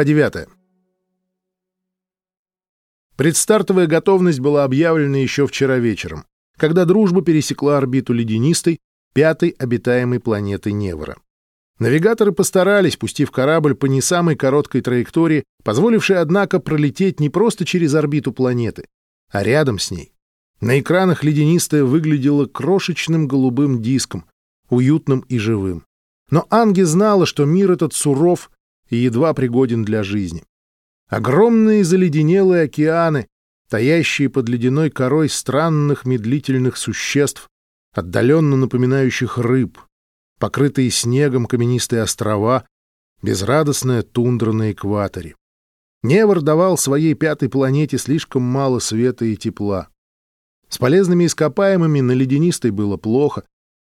Глава 9. Предстартовая готовность была объявлена еще вчера вечером, когда дружба пересекла орбиту ледянистой, пятой обитаемой планеты Невора. Навигаторы постарались, пустив корабль по не самой короткой траектории, позволившей, однако, пролететь не просто через орбиту планеты, а рядом с ней. На экранах ледянистая выглядела крошечным голубым диском, уютным и живым. Но Анги знала, что мир этот суров и едва пригоден для жизни. Огромные заледенелые океаны, таящие под ледяной корой странных медлительных существ, отдаленно напоминающих рыб, покрытые снегом каменистые острова, безрадостная тундра на экваторе. Невр давал своей пятой планете слишком мало света и тепла. С полезными ископаемыми на ледянистой было плохо,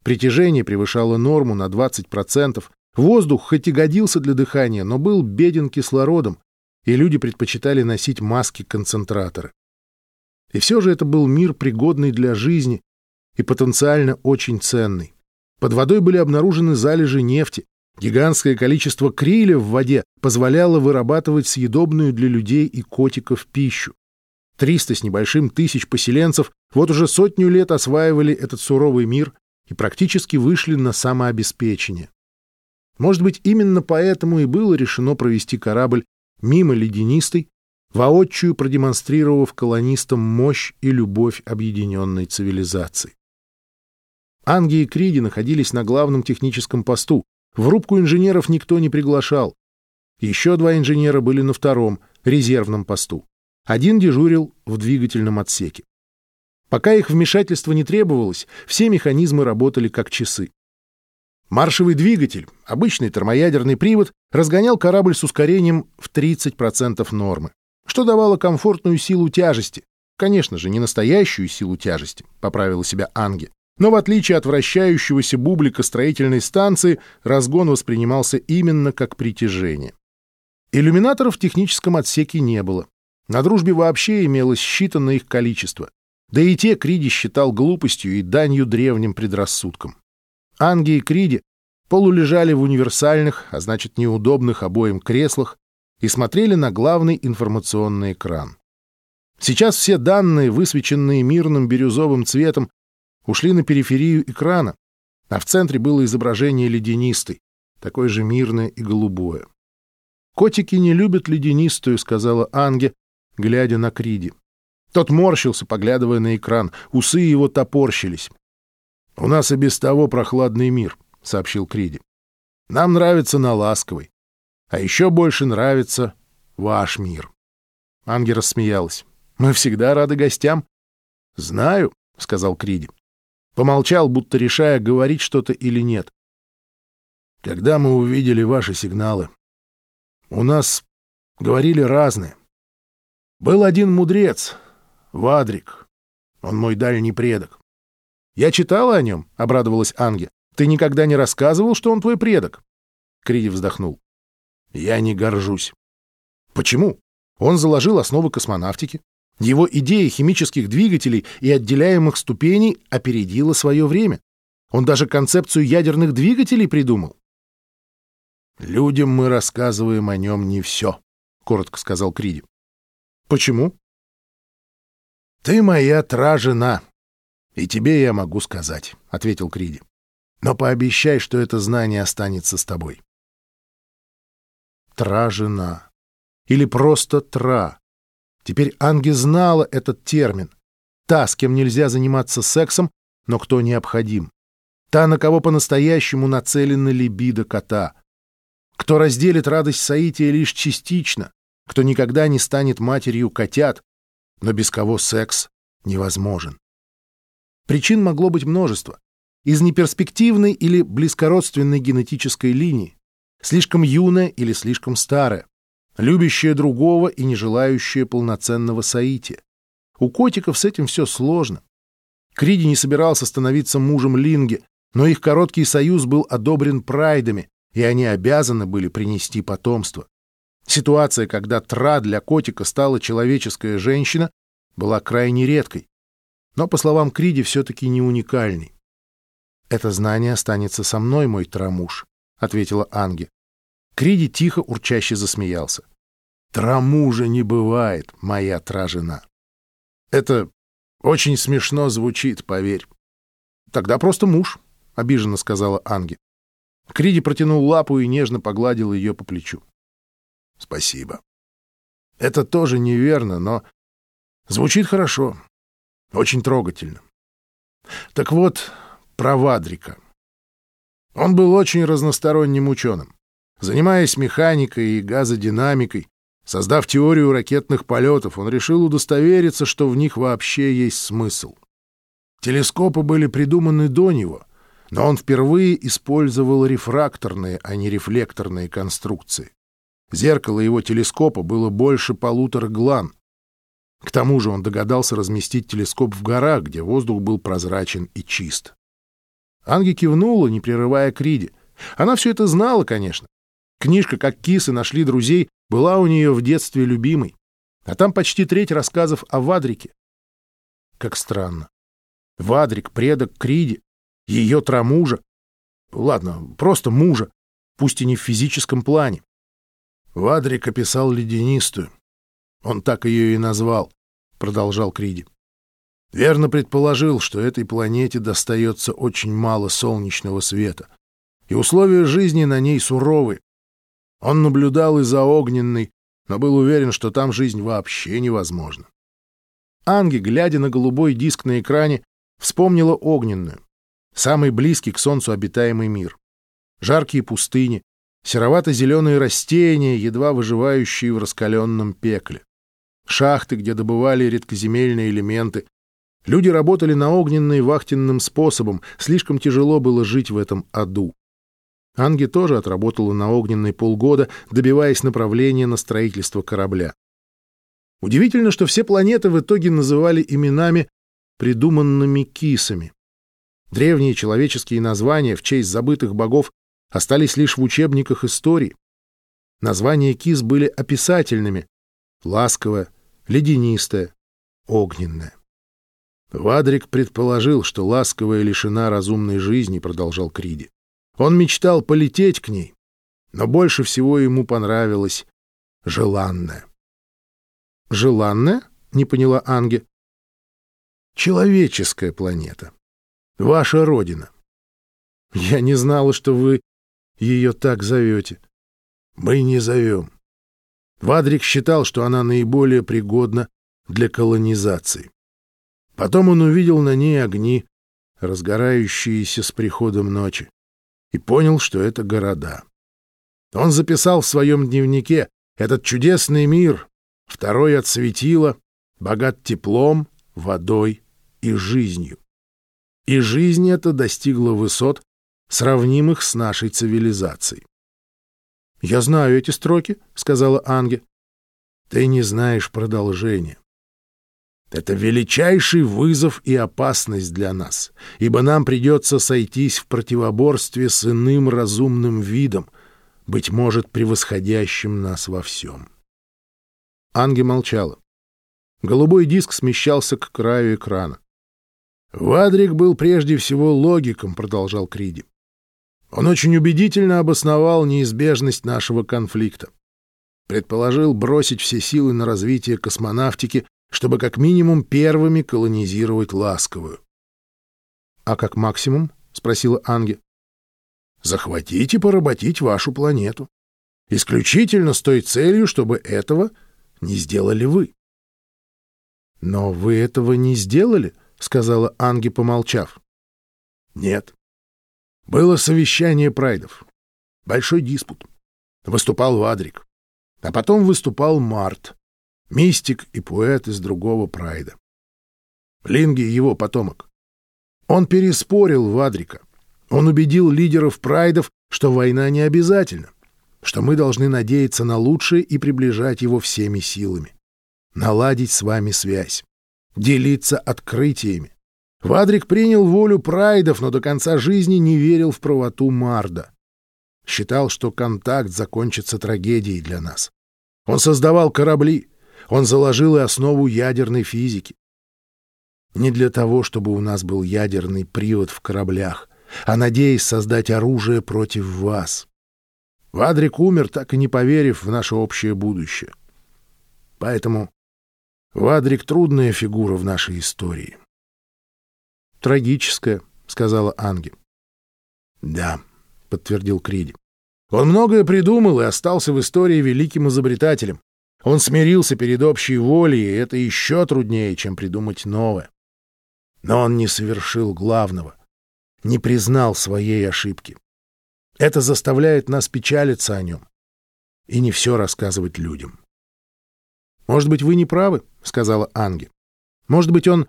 притяжение превышало норму на 20%, Воздух хоть и годился для дыхания, но был беден кислородом, и люди предпочитали носить маски-концентраторы. И все же это был мир, пригодный для жизни и потенциально очень ценный. Под водой были обнаружены залежи нефти. Гигантское количество криля в воде позволяло вырабатывать съедобную для людей и котиков пищу. Триста с небольшим тысяч поселенцев вот уже сотню лет осваивали этот суровый мир и практически вышли на самообеспечение. Может быть, именно поэтому и было решено провести корабль мимо ледянистой, воочию продемонстрировав колонистам мощь и любовь объединенной цивилизации. Анги и Криди находились на главном техническом посту. В рубку инженеров никто не приглашал. Еще два инженера были на втором, резервном посту. Один дежурил в двигательном отсеке. Пока их вмешательство не требовалось, все механизмы работали как часы. Маршевый двигатель, обычный термоядерный привод, разгонял корабль с ускорением в 30% нормы, что давало комфортную силу тяжести. Конечно же, не настоящую силу тяжести, поправила себя Анги. Но в отличие от вращающегося бублика строительной станции, разгон воспринимался именно как притяжение. Иллюминаторов в техническом отсеке не было. На дружбе вообще имелось считанное их количество. Да и те Криди считал глупостью и данью древним предрассудкам. Анги и Криди полулежали в универсальных, а значит неудобных обоим креслах, и смотрели на главный информационный экран. Сейчас все данные, высвеченные мирным бирюзовым цветом, ушли на периферию экрана, а в центре было изображение ледянистой, такое же мирное и голубое. «Котики не любят ледянистую», — сказала Анге, глядя на Криди. Тот морщился, поглядывая на экран, усы его топорщились. «У нас и без того прохладный мир», — сообщил Криди. «Нам нравится на ласковый. А еще больше нравится ваш мир». Анги рассмеялась. «Мы всегда рады гостям». «Знаю», — сказал Криди. Помолчал, будто решая, говорить что-то или нет. «Когда мы увидели ваши сигналы, у нас говорили разные. Был один мудрец, Вадрик. Он мой дальний предок. «Я читала о нем», — обрадовалась Анге. «Ты никогда не рассказывал, что он твой предок?» Криди вздохнул. «Я не горжусь». «Почему? Он заложил основы космонавтики. Его идея химических двигателей и отделяемых ступеней опередила свое время. Он даже концепцию ядерных двигателей придумал». «Людям мы рассказываем о нем не все», — коротко сказал Криди. «Почему?» «Ты моя тра-жена», «И тебе я могу сказать», — ответил Криди. «Но пообещай, что это знание останется с тобой». Тра-жена. Или просто тра. Теперь Анги знала этот термин. Та, с кем нельзя заниматься сексом, но кто необходим. Та, на кого по-настоящему нацелена либидо кота. Кто разделит радость соития лишь частично, кто никогда не станет матерью котят, но без кого секс невозможен. Причин могло быть множество. Из неперспективной или близкородственной генетической линии, слишком юная или слишком старая, любящая другого и не желающая полноценного соития. У котиков с этим все сложно. Криди не собирался становиться мужем Линги, но их короткий союз был одобрен прайдами, и они обязаны были принести потомство. Ситуация, когда тра для котика стала человеческая женщина, была крайне редкой но, по словам Криди, все-таки не уникальный. «Это знание останется со мной, мой трамуш», — ответила Анге. Криди тихо, урчаще засмеялся. Трамужа не бывает, моя тражена. Это очень смешно звучит, поверь. Тогда просто муж, — обиженно сказала Анги. Криди протянул лапу и нежно погладил ее по плечу. Спасибо. Это тоже неверно, но звучит хорошо, очень трогательно. Так вот, про Вадрика. Он был очень разносторонним ученым. Занимаясь механикой и газодинамикой, создав теорию ракетных полетов, он решил удостовериться, что в них вообще есть смысл. Телескопы были придуманы до него, но он впервые использовал рефракторные, а не рефлекторные конструкции. Зеркало его телескопа было больше полутора глан. К тому же он догадался разместить телескоп в горах, где воздух был прозрачен и чист. Анги кивнула, не прерывая Криди. Она все это знала, конечно. Книжка «Как кисы нашли друзей» была у нее в детстве любимой. А там почти треть рассказов о Вадрике. Как странно. Вадрик — предок Криди, ее трамужа. Ладно, просто мужа, пусть и не в физическом плане. Вадрик описал леденистую. Он так ее и назвал, — продолжал Криди. Верно предположил, что этой планете достается очень мало солнечного света, и условия жизни на ней суровы. Он наблюдал и за огненной, но был уверен, что там жизнь вообще невозможна. Анги, глядя на голубой диск на экране, вспомнила огненную, самый близкий к Солнцу обитаемый мир. Жаркие пустыни, серовато-зеленые растения, едва выживающие в раскаленном пекле. Шахты, где добывали редкоземельные элементы, Люди работали на огненной вахтенным способом, слишком тяжело было жить в этом аду. Анги тоже отработала на огненной полгода, добиваясь направления на строительство корабля. Удивительно, что все планеты в итоге называли именами, придуманными кисами. Древние человеческие названия в честь забытых богов остались лишь в учебниках истории. Названия кис были описательными — ласковая, ледянистая, огненная. Вадрик предположил, что ласковая лишена разумной жизни, продолжал Криди. Он мечтал полететь к ней, но больше всего ему понравилось желанное. Желанное? Не поняла Анге. Человеческая планета. Ваша родина. Я не знала, что вы ее так зовете. Мы не зовем. Вадрик считал, что она наиболее пригодна для колонизации. Потом он увидел на ней огни, разгорающиеся с приходом ночи, и понял, что это города. Он записал в своем дневнике «Этот чудесный мир, второй от светила, богат теплом, водой и жизнью». И жизнь эта достигла высот, сравнимых с нашей цивилизацией. «Я знаю эти строки», — сказала Анге. «Ты не знаешь продолжения. Это величайший вызов и опасность для нас, ибо нам придется сойтись в противоборстве с иным разумным видом, быть может, превосходящим нас во всем. Анги молчала. Голубой диск смещался к краю экрана. «Вадрик был прежде всего логиком», — продолжал Криди. «Он очень убедительно обосновал неизбежность нашего конфликта. Предположил бросить все силы на развитие космонавтики чтобы как минимум первыми колонизировать ласковую. — А как максимум? — спросила Анги. — Захватить и поработить вашу планету. Исключительно с той целью, чтобы этого не сделали вы. — Но вы этого не сделали? — сказала Анги, помолчав. — Нет. Было совещание прайдов. Большой диспут. Выступал Вадрик. А потом выступал Март мистик и поэт из другого прайда. Линги — его потомок. Он переспорил Вадрика. Он убедил лидеров прайдов, что война не обязательна, что мы должны надеяться на лучшее и приближать его всеми силами. Наладить с вами связь. Делиться открытиями. Вадрик принял волю прайдов, но до конца жизни не верил в правоту Марда. Считал, что контакт закончится трагедией для нас. Он создавал корабли, он заложил и основу ядерной физики. Не для того, чтобы у нас был ядерный привод в кораблях, а надеясь создать оружие против вас. Вадрик умер, так и не поверив в наше общее будущее. Поэтому Вадрик — трудная фигура в нашей истории. «Трагическая», — сказала Анги. «Да», — подтвердил Криди. «Он многое придумал и остался в истории великим изобретателем. Он смирился перед общей волей, и это еще труднее, чем придумать новое. Но он не совершил главного, не признал своей ошибки. Это заставляет нас печалиться о нем и не все рассказывать людям. «Может быть, вы не правы», — сказала Анги. «Может быть, он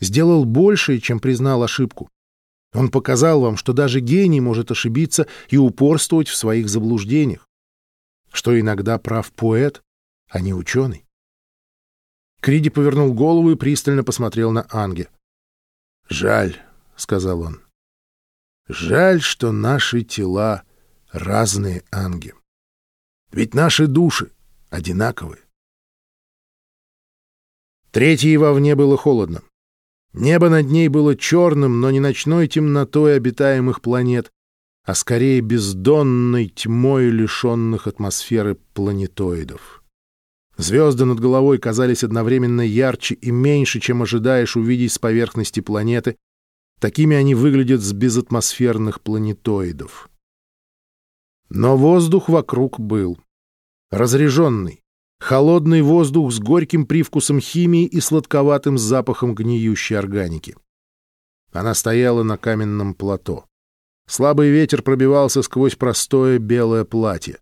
сделал большее, чем признал ошибку. Он показал вам, что даже гений может ошибиться и упорствовать в своих заблуждениях, что иногда прав поэт, а не ученый». Криди повернул голову и пристально посмотрел на Анги. «Жаль», — сказал он. «Жаль, что наши тела разные, Анги. Ведь наши души одинаковые. Третьей вовне было холодно. Небо над ней было черным, но не ночной темнотой обитаемых планет, а скорее бездонной тьмой лишенных атмосферы планетоидов. Звезды над головой казались одновременно ярче и меньше, чем ожидаешь увидеть с поверхности планеты. Такими они выглядят с безатмосферных планетоидов. Но воздух вокруг был разреженный, Холодный воздух с горьким привкусом химии и сладковатым запахом гниющей органики. Она стояла на каменном плато. Слабый ветер пробивался сквозь простое белое платье.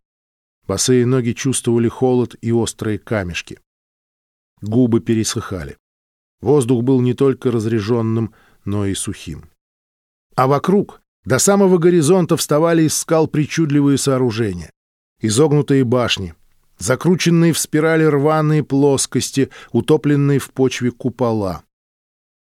Босые ноги чувствовали холод и острые камешки. Губы пересыхали. Воздух был не только разреженным, но и сухим. А вокруг, до самого горизонта, вставали из скал причудливые сооружения. Изогнутые башни, закрученные в спирали рваные плоскости, утопленные в почве купола.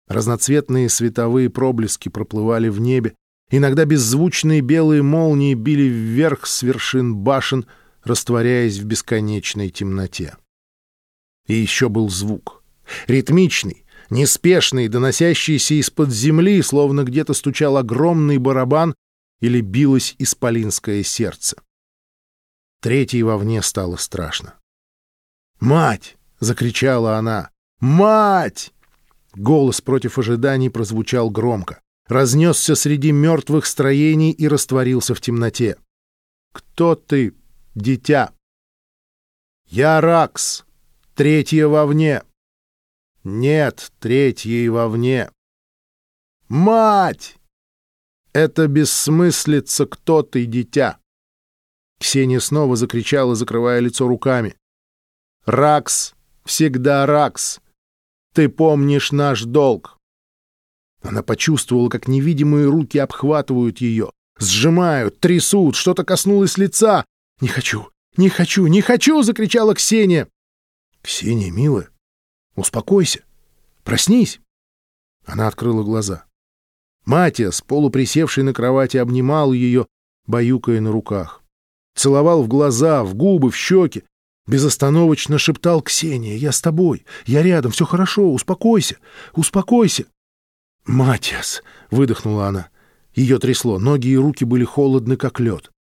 Разноцветные световые проблески проплывали в небе, иногда беззвучные белые молнии били вверх с вершин башен, растворяясь в бесконечной темноте. И еще был звук. Ритмичный, неспешный, доносящийся из-под земли, словно где-то стучал огромный барабан или билось исполинское сердце. Третьей вовне стало страшно. «Мать!» — закричала она. «Мать!» Голос против ожиданий прозвучал громко, разнесся среди мертвых строений и растворился в темноте. «Кто ты, дитя?» «Я Ракс, третья вовне». «Нет, третьей вовне». «Мать!» «Это бессмыслица, кто ты, дитя?» Ксения снова закричала, закрывая лицо руками. «Ракс! Всегда Ракс! Ты помнишь наш долг!» Она почувствовала, как невидимые руки обхватывают ее, сжимают, трясут, что-то коснулось лица. «Не хочу! Не хочу! Не хочу!» — закричала Ксения. «Ксения, милая, успокойся! Проснись!» Она открыла глаза. Матиас, полуприсевший на кровати, обнимал ее, баюкая на руках. Целовал в глаза, в губы, в щеки. Безостановочно шептал Ксения. «Я с тобой. Я рядом. Все хорошо. Успокойся. Успокойся». «Матиас!» — выдохнула она. Ее трясло. Ноги и руки были холодны, как лед.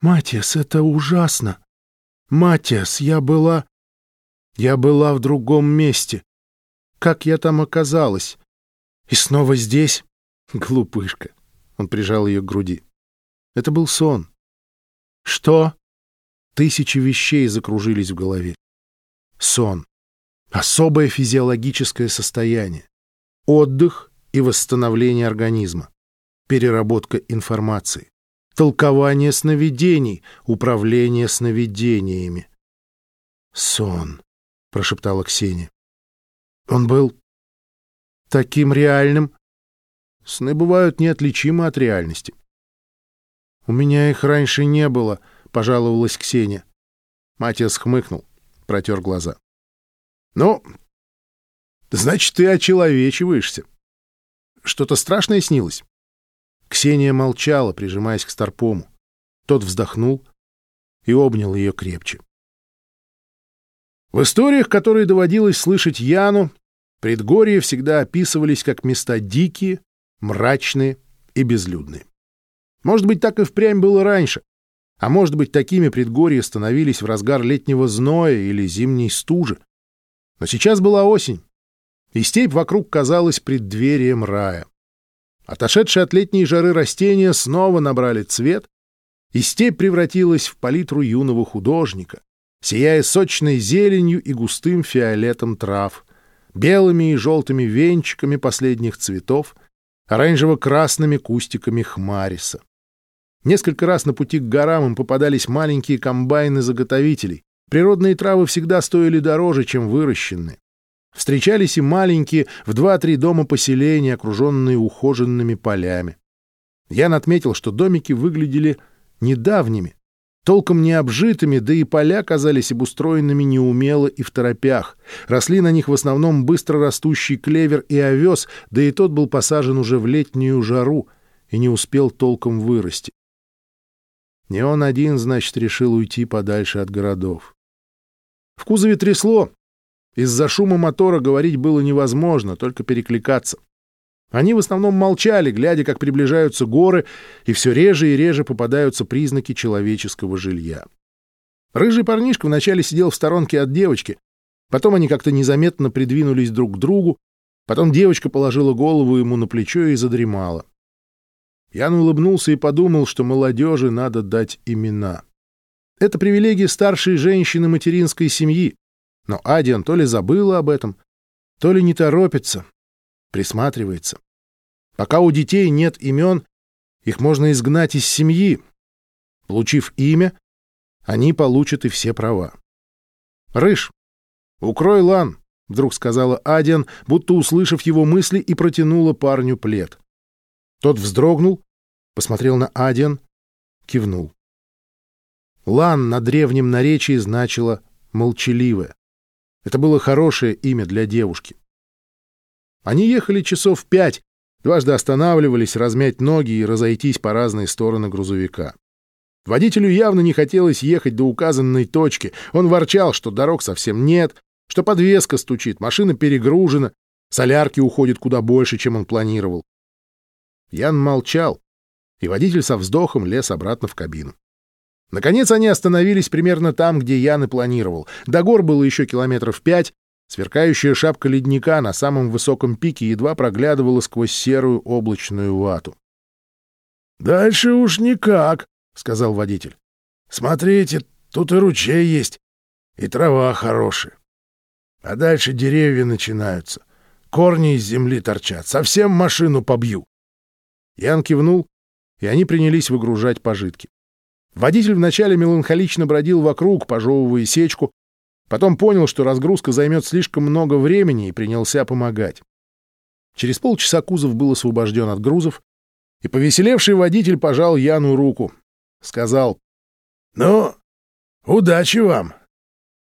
«Матиас, это ужасно! Матиас, я была... Я была в другом месте. Как я там оказалась? И снова здесь? Глупышка!» Он прижал ее к груди. Это был сон. Что? Тысячи вещей закружились в голове. Сон. Особое физиологическое состояние. Отдых и восстановление организма. Переработка информации. Толкование сновидений. Управление сновидениями. «Сон», — прошептала Ксения. «Он был таким реальным?» Сны бывают неотличимы от реальности. «У меня их раньше не было», — пожаловалась Ксения. Матиас хмыкнул, протер глаза. «Ну, значит, ты очеловечиваешься. Что-то страшное снилось?» Ксения молчала, прижимаясь к Старпому. Тот вздохнул и обнял ее крепче. В историях, которые доводилось слышать Яну, предгорья всегда описывались как места дикие, мрачные и безлюдные. Может быть, так и впрямь было раньше. А может быть, такими предгорья становились в разгар летнего зноя или зимней стужи. Но сейчас была осень, и степь вокруг казалась преддверием рая. Отошедшие от летней жары растения снова набрали цвет, и степь превратилась в палитру юного художника, сияя сочной зеленью и густым фиолетом трав, белыми и желтыми венчиками последних цветов, оранжево-красными кустиками хмариса. Несколько раз на пути к горам им попадались маленькие комбайны заготовителей. Природные травы всегда стоили дороже, чем выращенные. Встречались и маленькие, в два-три дома поселения, окруженные ухоженными полями. Ян отметил, что домики выглядели недавними, толком не обжитыми, да и поля казались обустроенными неумело и в торопях. Росли на них в основном быстро растущий клевер и овес, да и тот был посажен уже в летнюю жару и не успел толком вырасти. Не он один, значит, решил уйти подальше от городов. В кузове трясло. Из-за шума мотора говорить было невозможно, только перекликаться. Они в основном молчали, глядя, как приближаются горы, и все реже и реже попадаются признаки человеческого жилья. Рыжий парнишка вначале сидел в сторонке от девочки, потом они как-то незаметно придвинулись друг к другу, потом девочка положила голову ему на плечо и задремала. Ян улыбнулся и подумал, что молодежи надо дать имена. Это привилегия старшей женщины материнской семьи, но Адиан то ли забыла об этом, то ли не торопится, присматривается. Пока у детей нет имен, их можно изгнать из семьи. Получив имя, они получат и все права. «Рыж, укрой лан», — вдруг сказала Адиан, будто услышав его мысли, и протянула парню плед. Тот вздрогнул, посмотрел на Адиан, кивнул. Лан на древнем наречии значило «молчаливая». Это было хорошее имя для девушки. Они ехали часов пять, дважды останавливались размять ноги и разойтись по разные стороны грузовика. Водителю явно не хотелось ехать до указанной точки. Он ворчал, что дорог совсем нет, что подвеска стучит, машина перегружена, солярки уходит куда больше, чем он планировал. Ян молчал, и водитель со вздохом лез обратно в кабину. Наконец они остановились примерно там, где Ян и планировал. До гор было еще километров пять, Сверкающая шапка ледника на самом высоком пике едва проглядывала сквозь серую облачную вату. «Дальше уж никак», — сказал водитель. «Смотрите, тут и ручей есть, и трава хорошая. А дальше деревья начинаются, корни из земли торчат, совсем машину побью». Ян кивнул, и они принялись выгружать пожитки. Водитель вначале меланхолично бродил вокруг, пожевывая сечку, Потом понял, что разгрузка займет слишком много времени и принялся помогать. Через полчаса кузов был освобожден от грузов, и повеселевший водитель пожал Яну руку. Сказал, «Ну, удачи вам.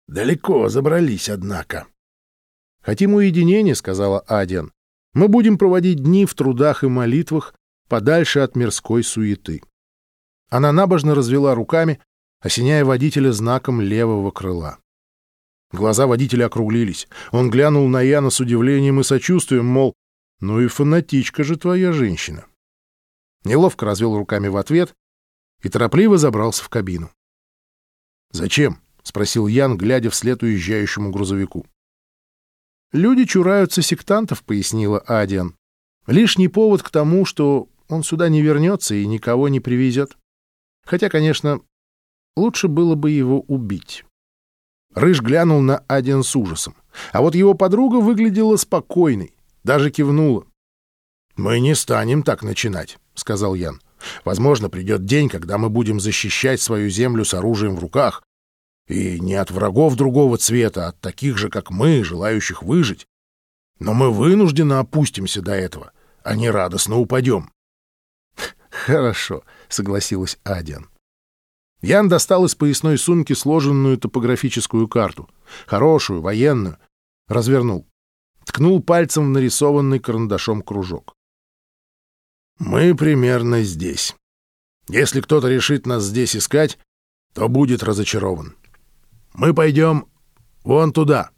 Далеко забрались, однако». «Хотим уединения», — сказала Адиан. «Мы будем проводить дни в трудах и молитвах, подальше от мирской суеты». Она набожно развела руками, осеняя водителя знаком левого крыла. Глаза водителя округлились. Он глянул на Яна с удивлением и сочувствием, мол, ну и фанатичка же твоя женщина. Неловко развел руками в ответ и торопливо забрался в кабину. «Зачем?» — спросил Ян, глядя вслед уезжающему грузовику. «Люди чураются сектантов», — пояснила Адиан. «Лишний повод к тому, что он сюда не вернется и никого не привезет. Хотя, конечно, лучше было бы его убить». Рыж глянул на Аден с ужасом. А вот его подруга выглядела спокойной, даже кивнула. «Мы не станем так начинать», — сказал Ян. «Возможно, придет день, когда мы будем защищать свою землю с оружием в руках. И не от врагов другого цвета, а от таких же, как мы, желающих выжить. Но мы вынуждены опустимся до этого, а не радостно упадем». «Хорошо», — согласилась Адиан. Ян достал из поясной сумки сложенную топографическую карту. Хорошую, военную. Развернул. Ткнул пальцем в нарисованный карандашом кружок. «Мы примерно здесь. Если кто-то решит нас здесь искать, то будет разочарован. Мы пойдем вон туда,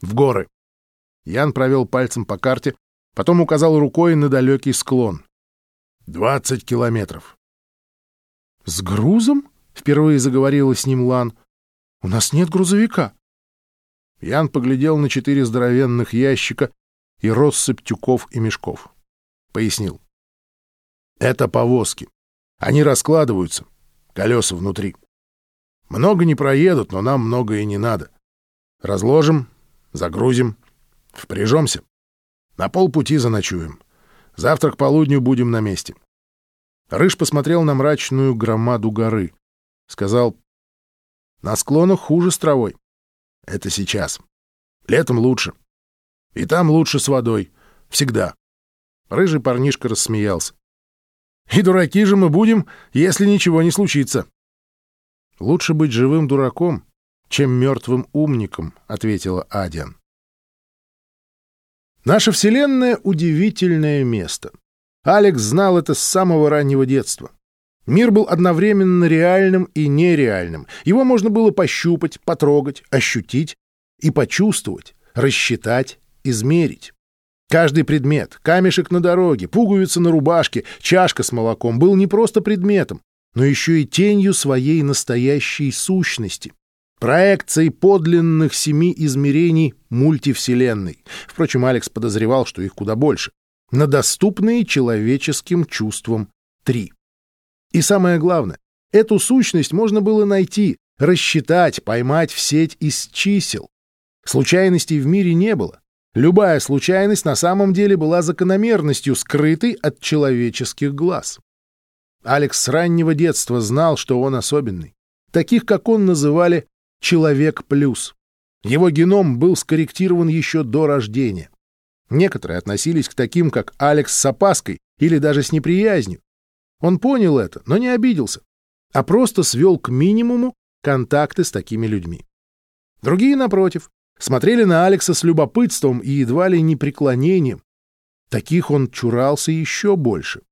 в горы». Ян провел пальцем по карте, потом указал рукой на далекий склон. «Двадцать километров». «С грузом?» Впервые заговорила с ним Лан. «У нас нет грузовика». Ян поглядел на четыре здоровенных ящика и россыпь тюков и мешков. Пояснил. Это повозки. Они раскладываются. Колеса внутри. Много не проедут, но нам много и не надо. Разложим, загрузим, впряжемся. На полпути заночуем. Завтра к полудню будем на месте. Рыж посмотрел на мрачную громаду горы. Сказал, на склонах хуже с травой. Это сейчас. Летом лучше. И там лучше с водой. Всегда. Рыжий парнишка рассмеялся. И дураки же мы будем, если ничего не случится. Лучше быть живым дураком, чем мертвым умником, ответила Адиан. Наша Вселенная — удивительное место. Алекс знал это с самого раннего детства. Мир был одновременно реальным и нереальным. Его можно было пощупать, потрогать, ощутить и почувствовать, рассчитать, измерить. Каждый предмет, камешек на дороге, пуговица на рубашке, чашка с молоком был не просто предметом, но еще и тенью своей настоящей сущности, проекцией подлинных семи измерений мультивселенной. Впрочем, Алекс подозревал, что их куда больше. На доступные человеческим чувствам три. И самое главное, эту сущность можно было найти, рассчитать, поймать в сеть из чисел. Случайностей в мире не было. Любая случайность на самом деле была закономерностью, скрытой от человеческих глаз. Алекс с раннего детства знал, что он особенный. Таких, как он, называли «человек плюс». Его геном был скорректирован еще до рождения. Некоторые относились к таким, как Алекс с опаской или даже с неприязнью. Он понял это, но не обиделся, а просто свел к минимуму контакты с такими людьми. Другие, напротив, смотрели на Алекса с любопытством и едва ли не преклонением. Таких он чурался еще больше.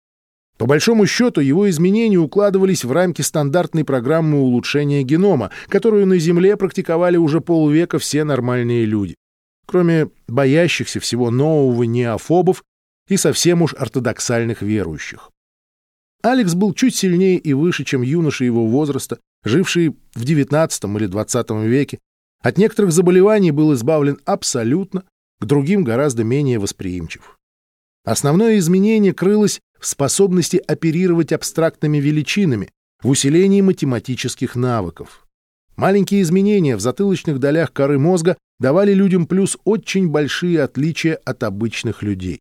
По большому счету, его изменения укладывались в рамки стандартной программы улучшения генома, которую на Земле практиковали уже полвека все нормальные люди, кроме боящихся всего нового неофобов и совсем уж ортодоксальных верующих. Алекс был чуть сильнее и выше, чем юноши его возраста, жившие в XIX или XX веке, от некоторых заболеваний был избавлен абсолютно, к другим гораздо менее восприимчив. Основное изменение крылось в способности оперировать абстрактными величинами, в усилении математических навыков. Маленькие изменения в затылочных долях коры мозга давали людям плюс очень большие отличия от обычных людей.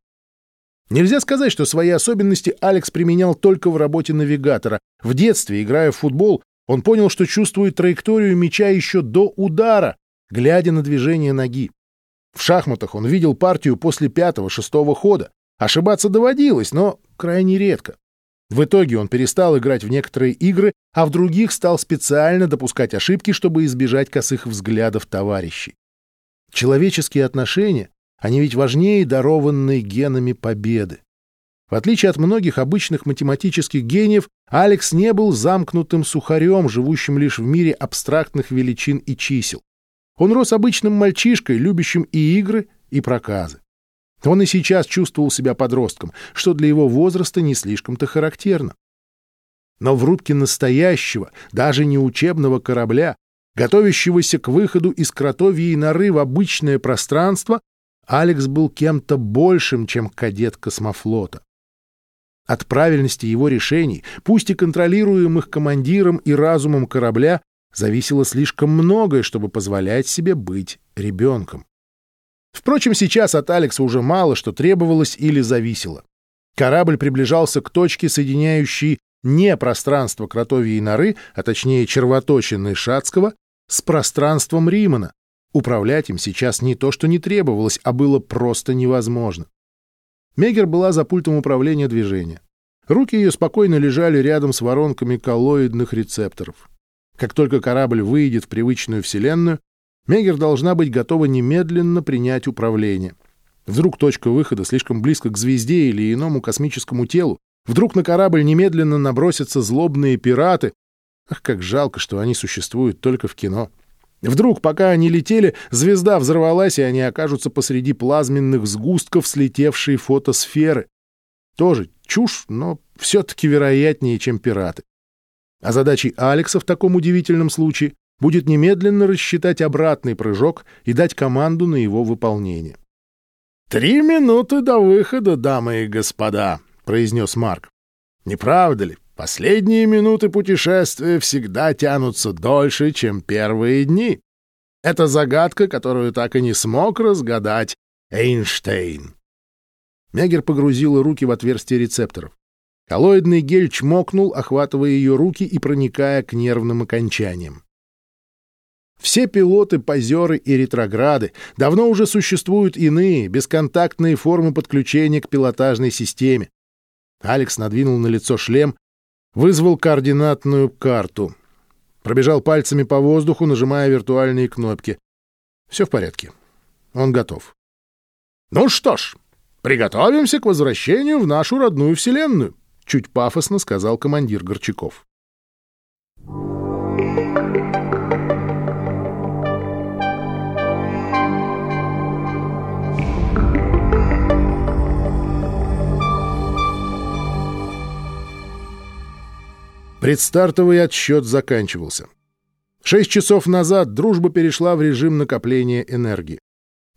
Нельзя сказать, что свои особенности Алекс применял только в работе навигатора. В детстве, играя в футбол, он понял, что чувствует траекторию мяча еще до удара, глядя на движение ноги. В шахматах он видел партию после пятого-шестого хода. Ошибаться доводилось, но крайне редко. В итоге он перестал играть в некоторые игры, а в других стал специально допускать ошибки, чтобы избежать косых взглядов товарищей. Человеческие отношения, они ведь важнее дарованной генами победы. В отличие от многих обычных математических гениев, Алекс не был замкнутым сухарем, живущим лишь в мире абстрактных величин и чисел. Он рос обычным мальчишкой, любящим и игры, и проказы. Он и сейчас чувствовал себя подростком, что для его возраста не слишком-то характерно. Но в рубке настоящего, даже не учебного корабля, готовящегося к выходу из кротовьей норы в обычное пространство, Алекс был кем-то большим, чем кадет космофлота. От правильности его решений, пусть и контролируемых командиром и разумом корабля, зависело слишком многое, чтобы позволять себе быть ребенком. Впрочем, сейчас от Алекса уже мало что требовалось или зависело. Корабль приближался к точке, соединяющей не пространство Кротовьей норы, а точнее червоточины Шацкого, с пространством Римана. Управлять им сейчас не то, что не требовалось, а было просто невозможно. Мегер была за пультом управления движения. Руки ее спокойно лежали рядом с воронками коллоидных рецепторов. Как только корабль выйдет в привычную Вселенную, Мегер должна быть готова немедленно принять управление. Вдруг точка выхода слишком близко к звезде или иному космическому телу. Вдруг на корабль немедленно набросятся злобные пираты. Ах, как жалко, что они существуют только в кино. Вдруг, пока они летели, звезда взорвалась, и они окажутся посреди плазменных сгустков слетевшей фотосферы. Тоже чушь, но все-таки вероятнее, чем пираты. А задачей Алекса в таком удивительном случае будет немедленно рассчитать обратный прыжок и дать команду на его выполнение. «Три минуты до выхода, дамы и господа», — произнес Марк. «Не правда ли, последние минуты путешествия всегда тянутся дольше, чем первые дни? Это загадка, которую так и не смог разгадать Эйнштейн». Мегер погрузила руки в отверстие рецепторов. Коллоидный гель чмокнул, охватывая ее руки и проникая к нервным окончаниям. Все пилоты, позеры и ретрограды. Давно уже существуют иные, бесконтактные формы подключения к пилотажной системе. Алекс надвинул на лицо шлем, вызвал координатную карту. Пробежал пальцами по воздуху, нажимая виртуальные кнопки. Все в порядке. Он готов. «Ну что ж, приготовимся к возвращению в нашу родную вселенную», — чуть пафосно сказал командир Горчаков. Предстартовый отсчет заканчивался. Шесть часов назад дружба перешла в режим накопления энергии.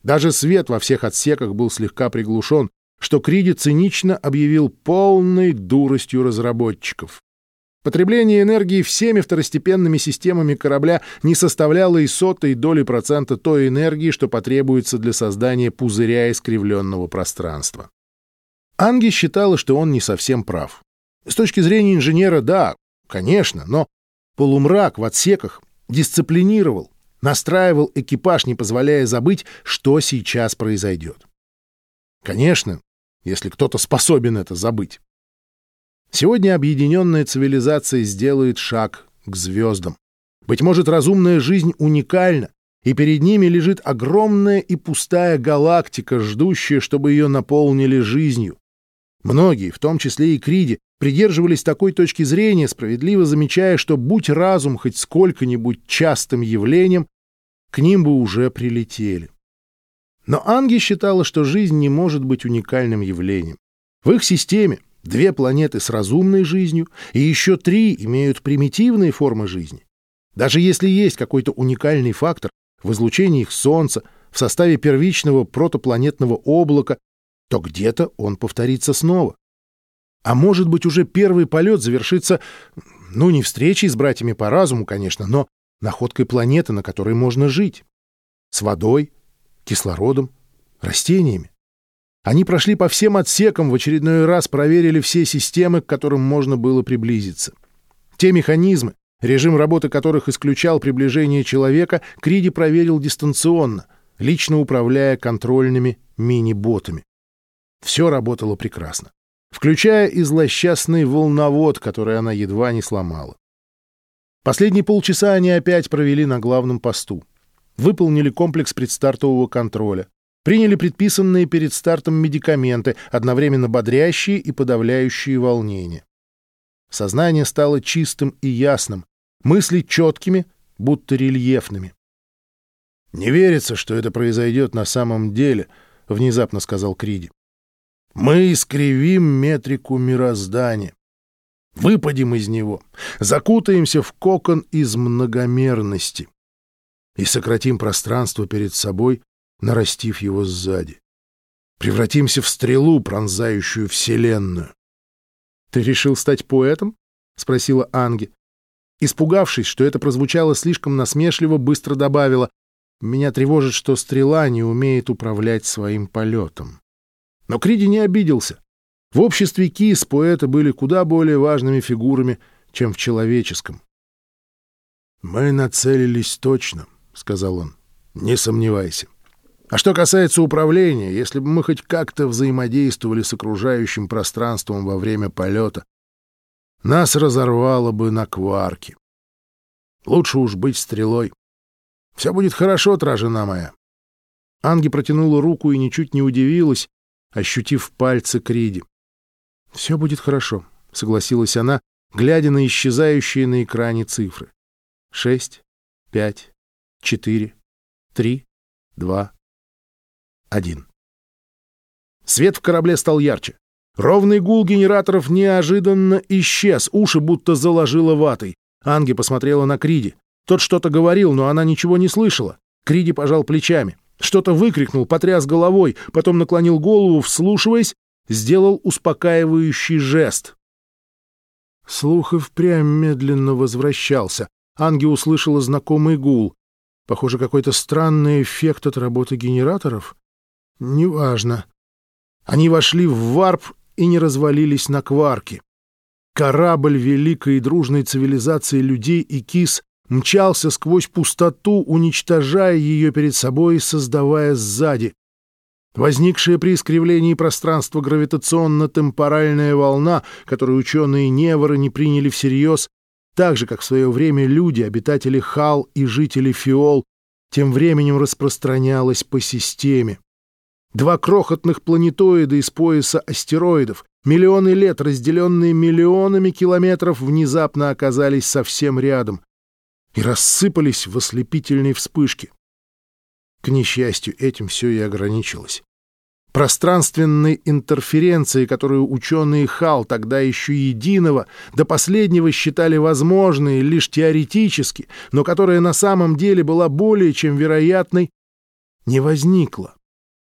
Даже свет во всех отсеках был слегка приглушен, что Криди цинично объявил полной дуростью разработчиков. Потребление энергии всеми второстепенными системами корабля не составляло и сотой доли процента той энергии, что потребуется для создания пузыря искривленного пространства. Анги считала, что он не совсем прав. С точки зрения инженера, да, Конечно, но полумрак в отсеках дисциплинировал, настраивал экипаж, не позволяя забыть, что сейчас произойдет. Конечно, если кто-то способен это забыть. Сегодня объединенная цивилизация сделает шаг к звездам. Быть может, разумная жизнь уникальна, и перед ними лежит огромная и пустая галактика, ждущая, чтобы ее наполнили жизнью. Многие, в том числе и Криди, придерживались такой точки зрения, справедливо замечая, что будь разум хоть сколько-нибудь частым явлением, к ним бы уже прилетели. Но Анги считала, что жизнь не может быть уникальным явлением. В их системе две планеты с разумной жизнью и еще три имеют примитивные формы жизни. Даже если есть какой-то уникальный фактор в излучении их Солнца, в составе первичного протопланетного облака, то где-то он повторится снова. А может быть, уже первый полет завершится, ну, не встречей с братьями по разуму, конечно, но находкой планеты, на которой можно жить. С водой, кислородом, растениями. Они прошли по всем отсекам, в очередной раз проверили все системы, к которым можно было приблизиться. Те механизмы, режим работы которых исключал приближение человека, Криди проверил дистанционно, лично управляя контрольными мини-ботами. Все работало прекрасно включая и злосчастный волновод, который она едва не сломала. Последние полчаса они опять провели на главном посту. Выполнили комплекс предстартового контроля. Приняли предписанные перед стартом медикаменты, одновременно бодрящие и подавляющие волнение. Сознание стало чистым и ясным, мысли четкими, будто рельефными. «Не верится, что это произойдет на самом деле», — внезапно сказал Криди. Мы искривим метрику мироздания. Выпадем из него, закутаемся в кокон из многомерности и сократим пространство перед собой, нарастив его сзади. Превратимся в стрелу, пронзающую Вселенную. — Ты решил стать поэтом? — спросила Анги. Испугавшись, что это прозвучало слишком насмешливо, быстро добавила. — Меня тревожит, что стрела не умеет управлять своим полетом. Но Криди не обиделся. В обществе кис поэты были куда более важными фигурами, чем в человеческом. «Мы нацелились точно», — сказал он. «Не сомневайся. А что касается управления, если бы мы хоть как-то взаимодействовали с окружающим пространством во время полета, нас разорвало бы на кварки. Лучше уж быть стрелой. Все будет хорошо, тра жена моя». Анги протянула руку и ничуть не удивилась, ощутив пальцы Криди. «Все будет хорошо», — согласилась она, глядя на исчезающие на экране цифры. «Шесть, пять, четыре, три, два, один». Свет в корабле стал ярче. Ровный гул генераторов неожиданно исчез, уши будто заложило ватой. Анги посмотрела на Криди. Тот что-то говорил, но она ничего не слышала. Криди пожал плечами. Что-то выкрикнул, потряс головой, потом наклонил голову, вслушиваясь, сделал успокаивающий жест. Слух и впрямь медленно возвращался. Анги услышала знакомый гул. Похоже, какой-то странный эффект от работы генераторов. Неважно. Они вошли в варп и не развалились на кварки. Корабль великой и дружной цивилизации людей и кис мчался сквозь пустоту, уничтожая ее перед собой и создавая сзади. Возникшая при искривлении пространства гравитационно-темпоральная волна, которую ученые Невора не приняли всерьез, так же, как в свое время люди, обитатели Хал и жители Фиол, тем временем распространялась по системе. Два крохотных планетоида из пояса астероидов, миллионы лет, разделенные миллионами километров, внезапно оказались совсем рядом и рассыпались в ослепительной вспышке. К несчастью, этим все и ограничилось. Пространственной интерференции, которую ученые Хал тогда еще единого, до последнего считали возможной лишь теоретически, но которая на самом деле была более чем вероятной, не возникла.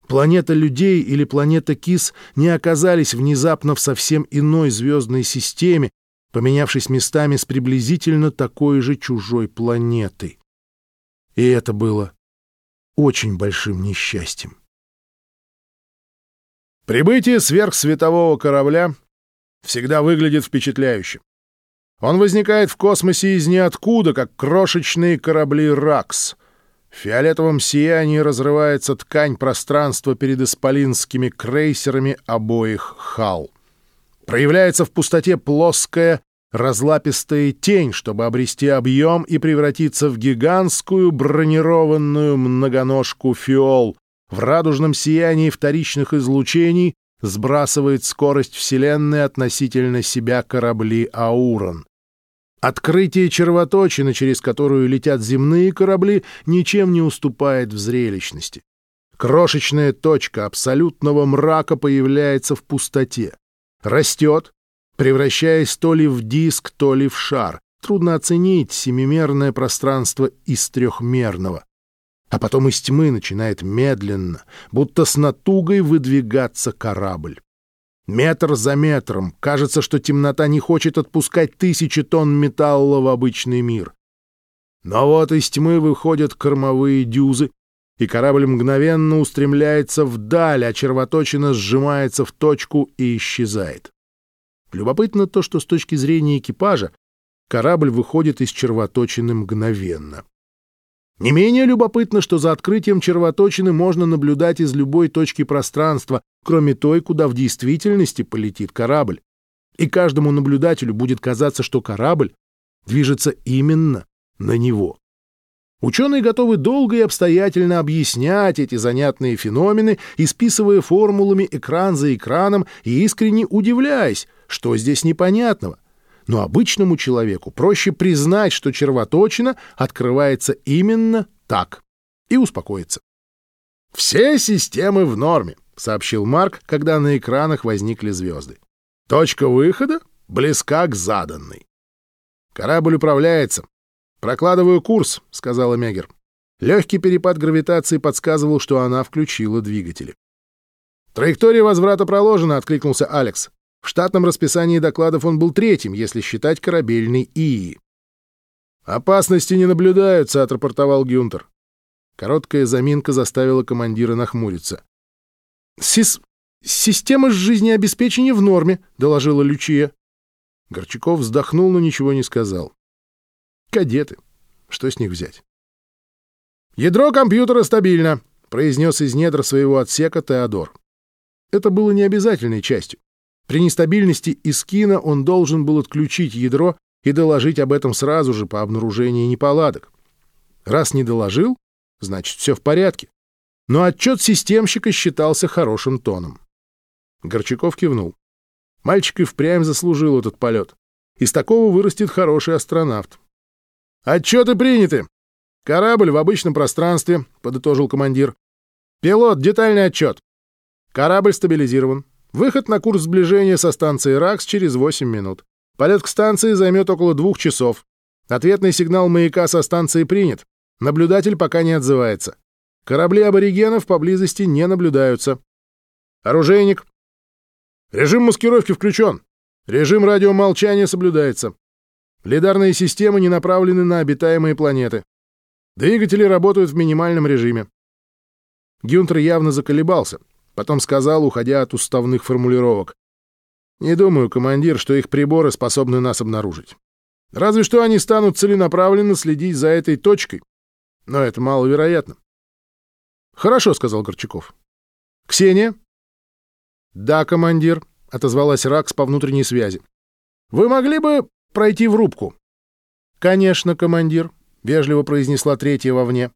Планета людей или планета Кис не оказались внезапно в совсем иной звездной системе, поменявшись местами с приблизительно такой же чужой планетой. И это было очень большим несчастьем. Прибытие сверхсветового корабля всегда выглядит впечатляюще. Он возникает в космосе из ниоткуда, как крошечные корабли «Ракс», в фиолетовом сиянии разрывается ткань пространства перед исполинскими крейсерами обоих хал. Проявляется в пустоте плоская, разлапистая тень, чтобы обрести объем и превратиться в гигантскую бронированную многоножку фиол. В радужном сиянии вторичных излучений сбрасывает скорость Вселенной относительно себя корабли Аурон. Открытие червоточины, через которую летят земные корабли, ничем не уступает в зрелищности. Крошечная точка абсолютного мрака появляется в пустоте. Растет, превращаясь то ли в диск, то ли в шар. Трудно оценить семимерное пространство из трехмерного. А потом из тьмы начинает медленно, будто с натугой выдвигаться корабль. Метр за метром. Кажется, что темнота не хочет отпускать тысячи тонн металла в обычный мир. Но вот из тьмы выходят кормовые дюзы, и корабль мгновенно устремляется вдаль, а червоточина сжимается в точку и исчезает. Любопытно то, что с точки зрения экипажа корабль выходит из червоточины мгновенно. Не менее любопытно, что за открытием червоточины можно наблюдать из любой точки пространства, кроме той, куда в действительности полетит корабль. И каждому наблюдателю будет казаться, что корабль движется именно на него. Ученые готовы долго и обстоятельно объяснять эти занятные феномены, исписывая формулами экран за экраном и искренне удивляясь, что здесь непонятного но обычному человеку проще признать, что червоточина открывается именно так, и успокоиться. «Все системы в норме», — сообщил Марк, когда на экранах возникли звезды. «Точка выхода близка к заданной». «Корабль управляется. Прокладываю курс», — сказала Мегер. Легкий перепад гравитации подсказывал, что она включила двигатели. «Траектория возврата проложена», — откликнулся Алекс. В штатном расписании докладов он был третьим, если считать корабельный ИИ. «Опасности не наблюдаются», — отрапортовал Гюнтер. Короткая заминка заставила командира нахмуриться. «Сис... «Система жизнеобеспечения в норме», — доложила Лючия. Горчаков вздохнул, но ничего не сказал. «Кадеты. Что с них взять?» «Ядро компьютера стабильно», — произнес из недр своего отсека Теодор. Это было необязательной частью. При нестабильности Искина он должен был отключить ядро и доложить об этом сразу же по обнаружении неполадок. Раз не доложил, значит, все в порядке. Но отчет системщика считался хорошим тоном. Горчаков кивнул. Мальчик и впрямь заслужил этот полет. Из такого вырастет хороший астронавт. «Отчеты приняты. Корабль в обычном пространстве», — подытожил командир. «Пилот, детальный отчет. Корабль стабилизирован. Выход на курс сближения со станцией РАКС через 8 минут. Полет к станции займет около двух часов. Ответный сигнал маяка со станции принят. Наблюдатель пока не отзывается. Корабли аборигенов поблизости не наблюдаются. Оружейник. Режим маскировки включен. Режим радиомолчания соблюдается. Лидарные системы не направлены на обитаемые планеты. Двигатели работают в минимальном режиме. Гюнтер явно заколебался, потом сказал, уходя от уставных формулировок. «Не думаю, командир, что их приборы способны нас обнаружить. Разве что они станут целенаправленно следить за этой точкой. Но это маловероятно». «Хорошо», — сказал Горчаков. «Ксения?» «Да, командир», — отозвалась Ракс по внутренней связи. «Вы могли бы пройти в рубку?» «Конечно, командир», — вежливо произнесла третья вовне.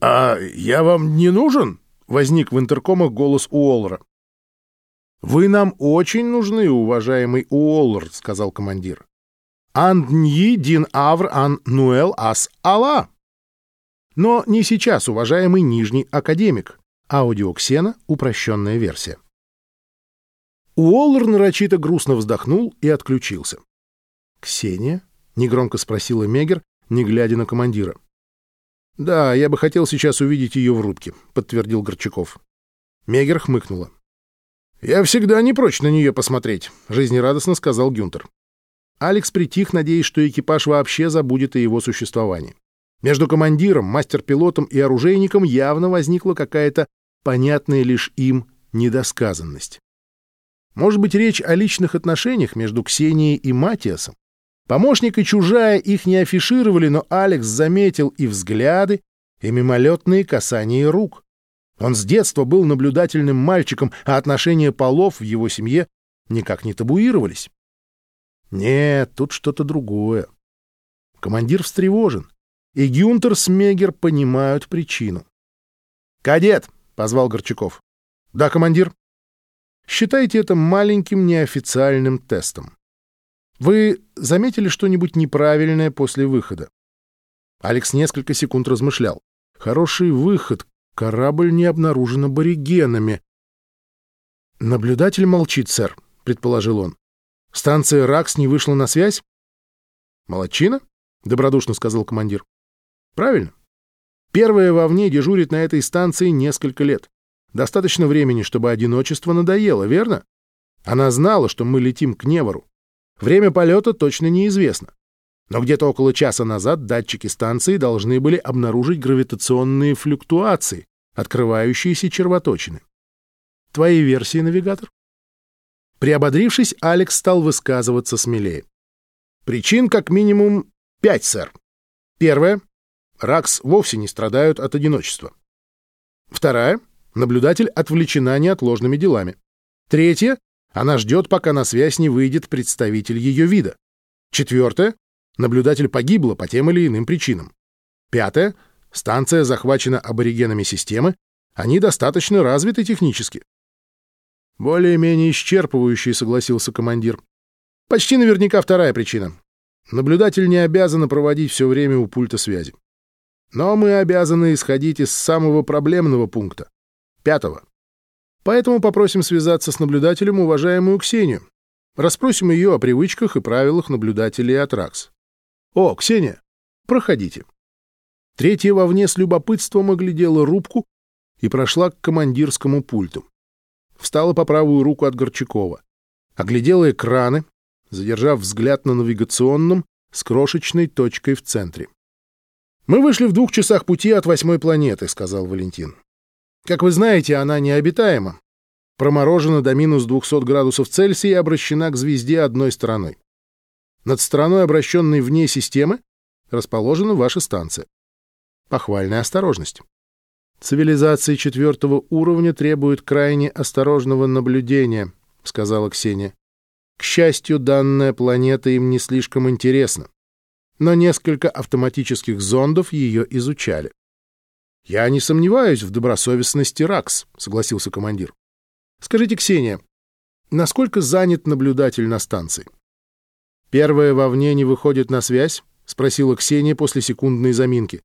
«А я вам не нужен?» — возник в интеркомах голос Уоллера. «Вы нам очень нужны, уважаемый Уоллер», — сказал командир. «Андньи дин авр ан нуэл ас ала». Но не сейчас, уважаемый нижний академик. Аудиоксена — упрощенная версия. Уоллер нарочито грустно вздохнул и отключился. «Ксения?» — негромко спросила Мегер, не глядя на командира. «Да, я бы хотел сейчас увидеть ее в рубке», — подтвердил Горчаков. Мегер хмыкнула. «Я всегда не прочь на нее посмотреть», — жизнерадостно сказал Гюнтер. Алекс притих, надеясь, что экипаж вообще забудет о его существовании. Между командиром, мастер-пилотом и оружейником явно возникла какая-то понятная лишь им недосказанность. Может быть, речь о личных отношениях между Ксенией и Матиасом? Помощник и чужая их не афишировали, но Алекс заметил и взгляды, и мимолетные касания рук. Он с детства был наблюдательным мальчиком, а отношения полов в его семье никак не табуировались. Нет, тут что-то другое. Командир встревожен, и Гюнтер с Мегер понимают причину. «Кадет!» — позвал Горчаков. «Да, командир?» «Считайте это маленьким неофициальным тестом. Вы заметили что-нибудь неправильное после выхода? Алекс несколько секунд размышлял. Хороший выход. Корабль не обнаружен аборигенами. Наблюдатель молчит, сэр, предположил он. Станция РАКС не вышла на связь? Молодчина, добродушно сказал командир. Правильно. Первая вовне дежурит на этой станции несколько лет. Достаточно времени, чтобы одиночество надоело, верно? Она знала, что мы летим к Невору. Время полета точно неизвестно. Но где-то около часа назад датчики станции должны были обнаружить гравитационные флюктуации, открывающиеся червоточины. Твои версии, навигатор? Приободрившись, Алекс стал высказываться смелее. Причин как минимум пять, сэр. Первое. Ракс вовсе не страдают от одиночества. Вторая. Наблюдатель отвлечена неотложными делами. Третье. Она ждет, пока на связь не выйдет представитель ее вида. Четвертое. Наблюдатель погибла по тем или иным причинам. Пятое. Станция захвачена аборигенами системы. Они достаточно развиты технически. Более-менее исчерпывающий, согласился командир. Почти наверняка вторая причина. Наблюдатель не обязан проводить все время у пульта связи. Но мы обязаны исходить из самого проблемного пункта — пятого. Поэтому попросим связаться с наблюдателем уважаемую Ксению. Расспросим ее о привычках и правилах наблюдателей от РАКС. О, Ксения, проходите. Третья вовне с любопытством оглядела рубку и прошла к командирскому пульту. Встала по правую руку от Горчакова. Оглядела экраны, задержав взгляд на навигационном с крошечной точкой в центре. «Мы вышли в двух часах пути от восьмой планеты», — сказал Валентин. Как вы знаете, она необитаема. Проморожена до минус 200 градусов Цельсия и обращена к звезде одной стороной. Над стороной, обращенной вне системы, расположена ваша станция. Похвальная осторожность. Цивилизации четвертого уровня требуют крайне осторожного наблюдения, сказала Ксения. К счастью, данная планета им не слишком интересна, но несколько автоматических зондов ее изучали. «Я не сомневаюсь в добросовестности РАКС», — согласился командир. «Скажите, Ксения, насколько занят наблюдатель на станции?» «Первая вовне не выходит на связь?» — спросила Ксения после секундной заминки.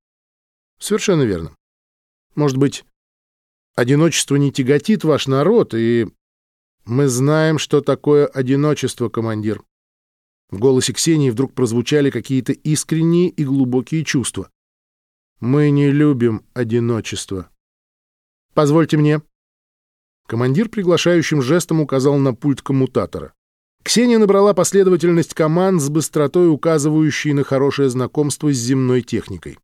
«Совершенно верно. Может быть, одиночество не тяготит ваш народ, и...» «Мы знаем, что такое одиночество, командир. В голосе Ксении вдруг прозвучали какие-то искренние и глубокие чувства. «Мы не любим одиночество. Позвольте мне». Командир приглашающим жестом указал на пульт коммутатора. Ксения набрала последовательность команд с быстротой, указывающей на хорошее знакомство с земной техникой.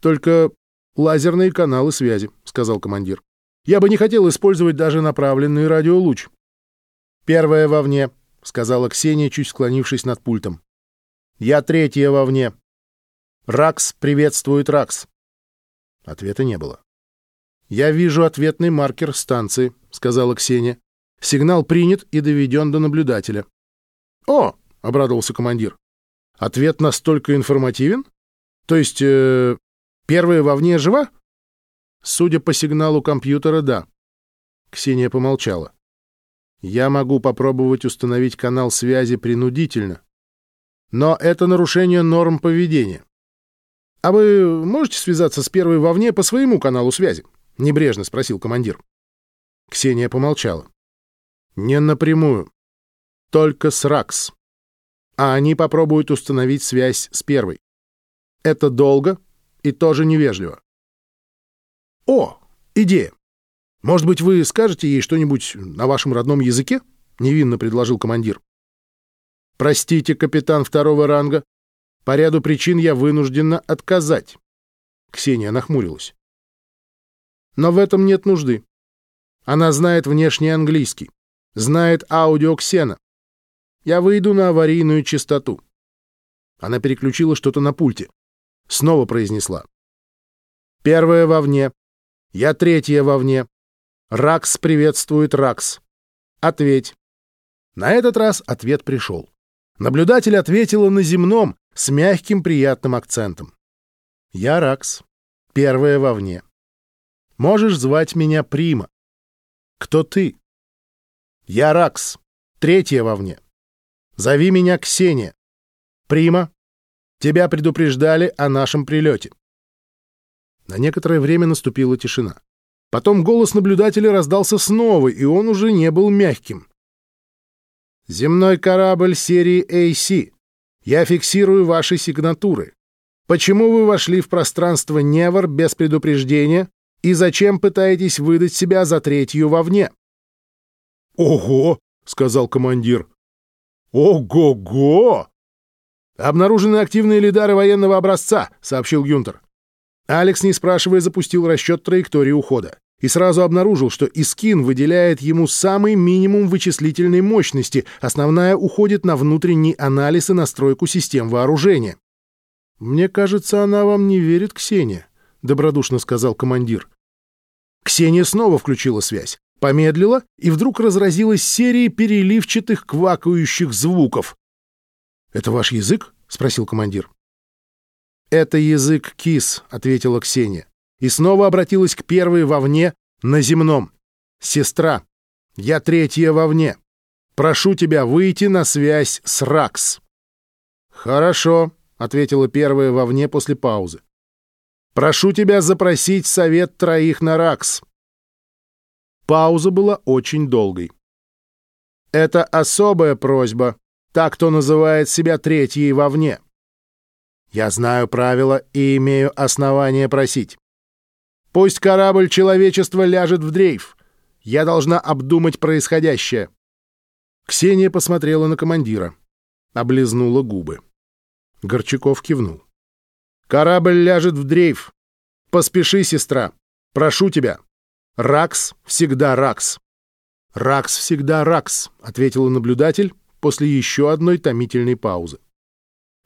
«Только лазерные каналы связи», — сказал командир. «Я бы не хотел использовать даже направленный радиолуч». «Первая вовне», — сказала Ксения, чуть склонившись над пультом. «Я третья вовне. Ракс приветствует Ракс». Ответа не было. «Я вижу ответный маркер станции», — сказала Ксения. «Сигнал принят и доведен до наблюдателя». «О!» — обрадовался командир. «Ответ настолько информативен? То есть, э, первая вовне жива?» «Судя по сигналу компьютера, да». Ксения помолчала. Я могу попробовать установить канал связи принудительно. Но это нарушение норм поведения. А вы можете связаться с первой вовне по своему каналу связи? Небрежно спросил командир. Ксения помолчала. Не напрямую. Только с РАКС. А они попробуют установить связь с первой. Это долго и тоже невежливо. О, идея. «Может быть, вы скажете ей что-нибудь на вашем родном языке?» — невинно предложил командир. «Простите, капитан второго ранга, по ряду причин я вынуждена отказать». Ксения нахмурилась. «Но в этом нет нужды. Она знает внешний английский, знает аудиоксена. Я выйду на аварийную частоту». Она переключила что-то на пульте. Снова произнесла. «Первая вовне. Я третья вовне. Ракс приветствует Ракс. Ответь. На этот раз ответ пришел. Наблюдатель ответила на земном, с мягким приятным акцентом. Я Ракс. Первая вовне. Можешь звать меня Прима. Кто ты? Я Ракс. Третья вовне. Зови меня Ксения. Прима. Тебя предупреждали о нашем прилете. На некоторое время наступила тишина. Потом голос наблюдателя раздался снова, и он уже не был мягким. «Земной корабль серии AC. Я фиксирую ваши сигнатуры. Почему вы вошли в пространство Невер без предупреждения и зачем пытаетесь выдать себя за третью вовне?» «Ого!» — сказал командир. «Ого-го!» «Обнаружены активные лидары военного образца», — сообщил Гюнтер. Алекс, не спрашивая, запустил расчет траектории ухода и сразу обнаружил, что Искин выделяет ему самый минимум вычислительной мощности, основная уходит на внутренний анализ и настройку систем вооружения. «Мне кажется, она вам не верит, Ксения», — добродушно сказал командир. Ксения снова включила связь, помедлила и вдруг разразилась серией переливчатых квакающих звуков. «Это ваш язык?» — спросил командир. «Это язык кис», — ответила Ксения. И снова обратилась к первой вовне на земном. «Сестра, я третья вовне. Прошу тебя выйти на связь с Ракс». «Хорошо», — ответила первая вовне после паузы. «Прошу тебя запросить совет троих на Ракс». Пауза была очень долгой. «Это особая просьба. Так кто называет себя третьей вовне». Я знаю правила и имею основание просить. Пусть корабль человечества ляжет в дрейф. Я должна обдумать происходящее. Ксения посмотрела на командира. Облизнула губы. Горчаков кивнул. «Корабль ляжет в дрейф. Поспеши, сестра. Прошу тебя. Ракс всегда Ракс». «Ракс всегда Ракс», — ответила наблюдатель после еще одной томительной паузы.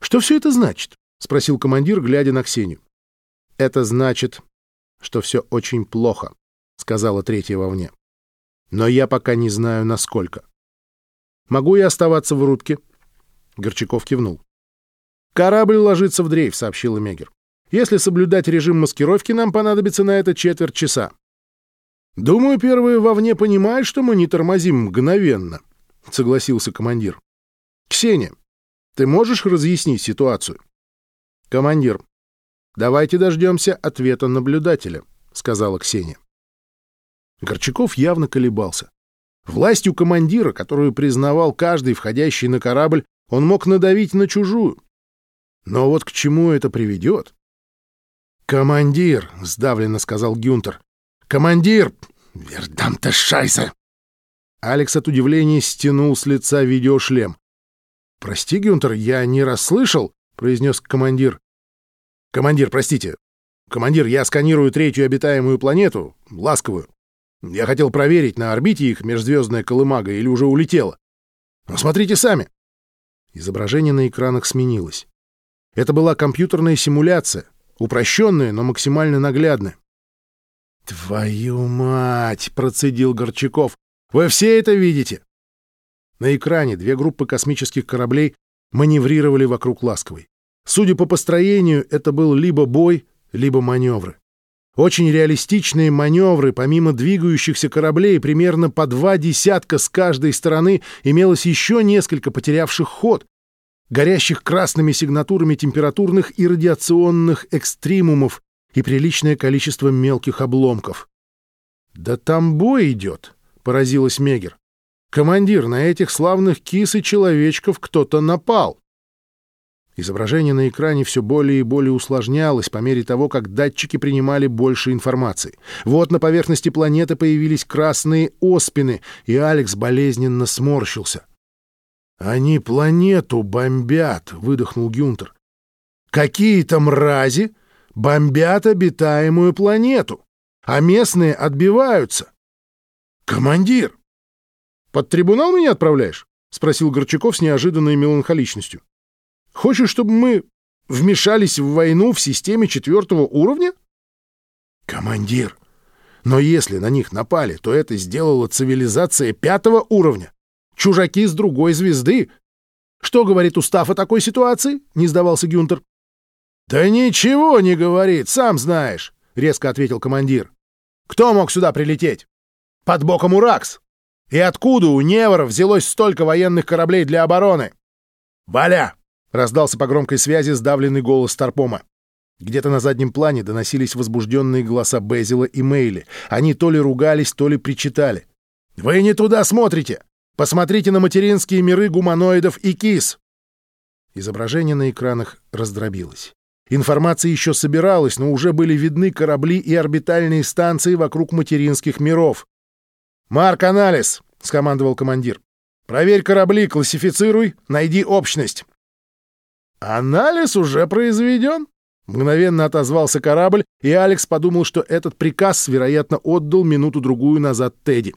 «Что все это значит?» — спросил командир, глядя на Ксению. «Это значит, что все очень плохо», — сказала третья вовне. «Но я пока не знаю, насколько». «Могу я оставаться в рубке?» Горчаков кивнул. «Корабль ложится в дрейф», — сообщил Мегер. «Если соблюдать режим маскировки, нам понадобится на это четверть часа». «Думаю, первые вовне понимают, что мы не тормозим мгновенно», — согласился командир. «Ксения, ты можешь разъяснить ситуацию?» «Командир, давайте дождемся ответа наблюдателя», — сказала Ксения. Горчаков явно колебался. Властью командира, которую признавал каждый входящий на корабль, он мог надавить на чужую. Но вот к чему это приведет? «Командир!» — сдавленно сказал Гюнтер. «Командир! Вердам-то шайса!» Алекс от удивления стянул с лица видеошлем. «Прости, Гюнтер, я не расслышал», — произнес командир. «Командир, простите. Командир, я сканирую третью обитаемую планету, ласковую. Я хотел проверить, на орбите их межзвездная колымага или уже улетела. Но смотрите сами». Изображение на экранах сменилось. Это была компьютерная симуляция, упрощенная, но максимально наглядная. «Твою мать!» — процедил Горчаков. «Вы все это видите?» На экране две группы космических кораблей маневрировали вокруг Ласковой. Судя по построению, это был либо бой, либо маневры. Очень реалистичные маневры, помимо двигающихся кораблей, примерно по два десятка с каждой стороны, имелось еще несколько потерявших ход, горящих красными сигнатурами температурных и радиационных экстримумов и приличное количество мелких обломков. «Да там бой идет», — поразилась Мегер. «Командир, на этих славных кис и человечков кто-то напал». Изображение на экране все более и более усложнялось по мере того, как датчики принимали больше информации. Вот на поверхности планеты появились красные оспины, и Алекс болезненно сморщился. «Они планету бомбят», — выдохнул Гюнтер. «Какие-то мрази бомбят обитаемую планету, а местные отбиваются». «Командир!» «Под трибунал меня отправляешь?» — спросил Горчаков с неожиданной меланхоличностью. «Хочешь, чтобы мы вмешались в войну в системе четвертого уровня?» «Командир, но если на них напали, то это сделала цивилизация пятого уровня чужаки с другой звезды. Что говорит устав о такой ситуации? Не сдавался Гюнтер. Да ничего не говорит, сам знаешь, резко ответил командир. Кто мог сюда прилететь? Под боком Уракс. И откуда у Невора взялось столько военных кораблей для обороны? Валя! Раздался по громкой связи сдавленный голос Старпома. Где-то на заднем плане доносились возбужденные голоса Безила и Мейли. Они то ли ругались, то ли причитали. «Вы не туда смотрите! Посмотрите на материнские миры гуманоидов и кис!» Изображение на экранах раздробилось. Информация еще собиралась, но уже были видны корабли и орбитальные станции вокруг материнских миров. «Марк-анализ!» — скомандовал командир. «Проверь корабли, классифицируй, найди общность». «Анализ уже произведен?» Мгновенно отозвался корабль, и Алекс подумал, что этот приказ, вероятно, отдал минуту-другую назад Тедди.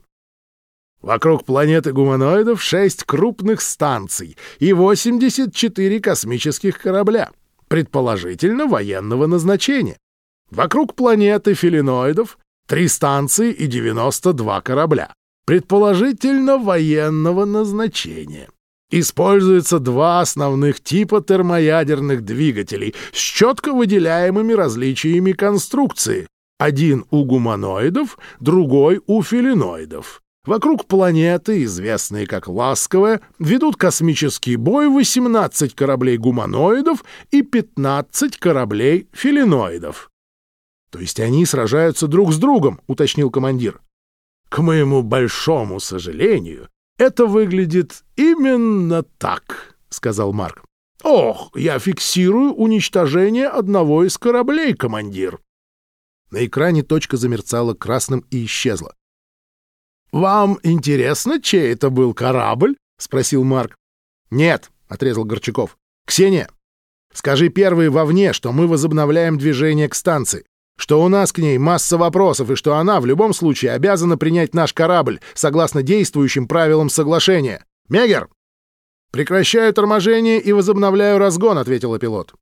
Вокруг планеты гуманоидов шесть крупных станций и 84 космических корабля, предположительно военного назначения. Вокруг планеты филиноидов три станции и 92 корабля, предположительно военного назначения. Используются два основных типа термоядерных двигателей с четко выделяемыми различиями конструкции. Один у гуманоидов, другой у филиноидов. Вокруг планеты, известные как Ласковая, ведут космический бой 18 кораблей-гуманоидов и 15 кораблей-филиноидов. «То есть они сражаются друг с другом», — уточнил командир. «К моему большому сожалению, это выглядит именно так», — сказал Марк. «Ох, я фиксирую уничтожение одного из кораблей, командир». На экране точка замерцала красным и исчезла. «Вам интересно, чей это был корабль?» — спросил Марк. «Нет», — отрезал Горчаков. «Ксения, скажи первой вовне, что мы возобновляем движение к станции, что у нас к ней масса вопросов и что она в любом случае обязана принять наш корабль согласно действующим правилам соглашения. Мегер!» «Прекращаю торможение и возобновляю разгон», — ответил пилот.